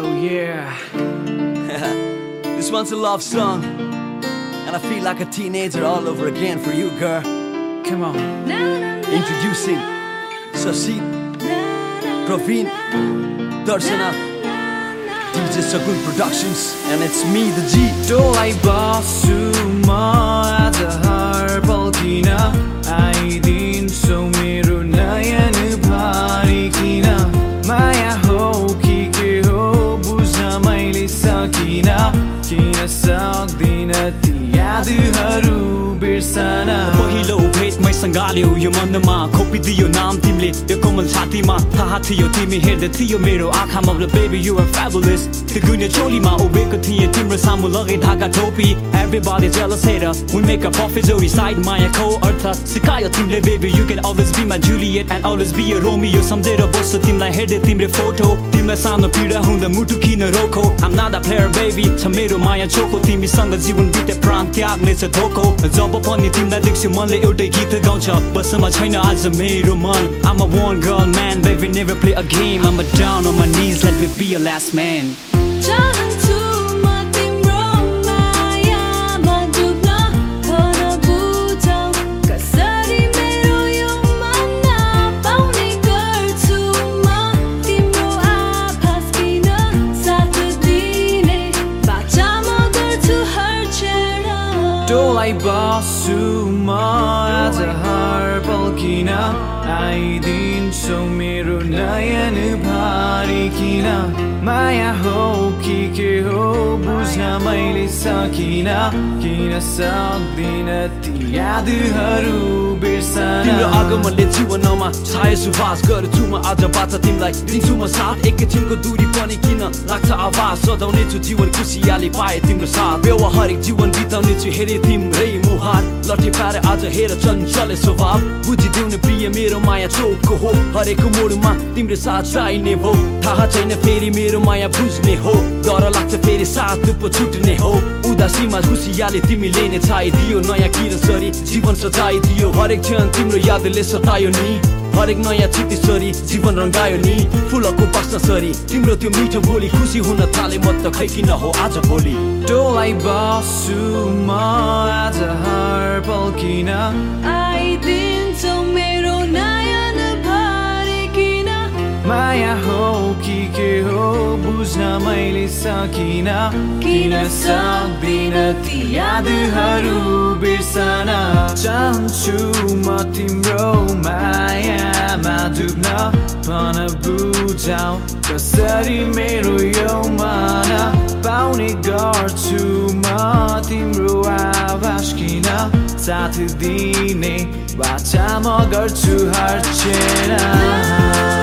Oh yeah. this one's a love song. And I feel like a teenager all over again for you, girl. Come on. Introducing Sasid, Praveen, Darsana, DJ Sakul Productions, and it's me, the G. Do I boss you more at the harbor? सँगाल्यो यो मनमा खोपिदियो नाम तिमीले यो कोमल छातीमा थाहा थियो तिमी हेर्दै थियो मेरो आँखामा बेबी यु आर फ्याबुलस त्यो गुन्यो चोलीमा उभिएको थिएँ तिम्रो सामु लगाइ धागा टोपी hater. We make a profit जोडी साइड मायाको अर्थ सिकायो तिमीले baby you can always be my Juliet and always be your Romeo सम्झेर बस्छु तिमीलाई हेर्दै तिम्रो फोटो तिमीलाई सानो पीडा हुँदा मुटु किन रोको not a player baby. छ मेरो माया चोको तिमीसँग जीवन बिते प्राण त्याग्ने छ धोको जब पनि तिमीलाई देख्छु मनले एउटै गीत गाउँछ बसमा छैन आज मेरो मन I'm a one girl man baby never play a game I'm a down on my knees let me be your last man चाहन्छु म डोलाई बस्छु म आज हर पल किन आइदिन्छौ मेरो नयन भरिकिन माया हो कि के हो बुझ्न मैले सकिन किन सक्दिन ती यादहरू बिर्सन तिम्रो आगमनले जीवनमा छाया सुवास गर्छु म आज बाचा तिमीलाई दिन्छु म साथ एकैछिनको लाग्छ आवाज सजाउने छु जीवन खुसियाली पाए तिम्रो साथ। व्यवहारिक जीवन बिताउने छु हेरे तिम्रै मुहार। लट्ठी पाएर आज हेर चञ्चले स्वभाव। बुझिदेऊ न प्रिय मेरो माया चोकको हो। हरेक मोडमा तिम्रो साथ चाहिने भो थाहा छैन फेरि मेरो माया बुझ्ने हो। डर लाग्छ फेरि साथ पो छुट्ने हो। उदासीमा खुसियाले तिमीले नै छाइदियो। नयाँ किरण सरी जीवन सजाइदियो। हरेक क्षण तिम्रो यादले सतायो नि। हरेक नयाँ छिटिसरी जीवन रङ्गायो नि। फुलको बस्न सरी तिम्रो त्यो मिठो बोली खुसी हुन थाले म त खै किन हो आज भोलि? डोलाई बस्छु म आज हर पल किन आइदिन्छौ मेरो नयन भरिकिन माया हो कि के हो बुझ्न मैले सकिन। किन सक्दिन ती यादहरू बिर्सन? चाहन्छु म तिम्रो मायामा डुब्न भन बुझाउ कसरी मेरो यो मन पाउने गर्छु म तिम्रो आवाज किन साथ दिने बाचा म गर्छु हर क्षण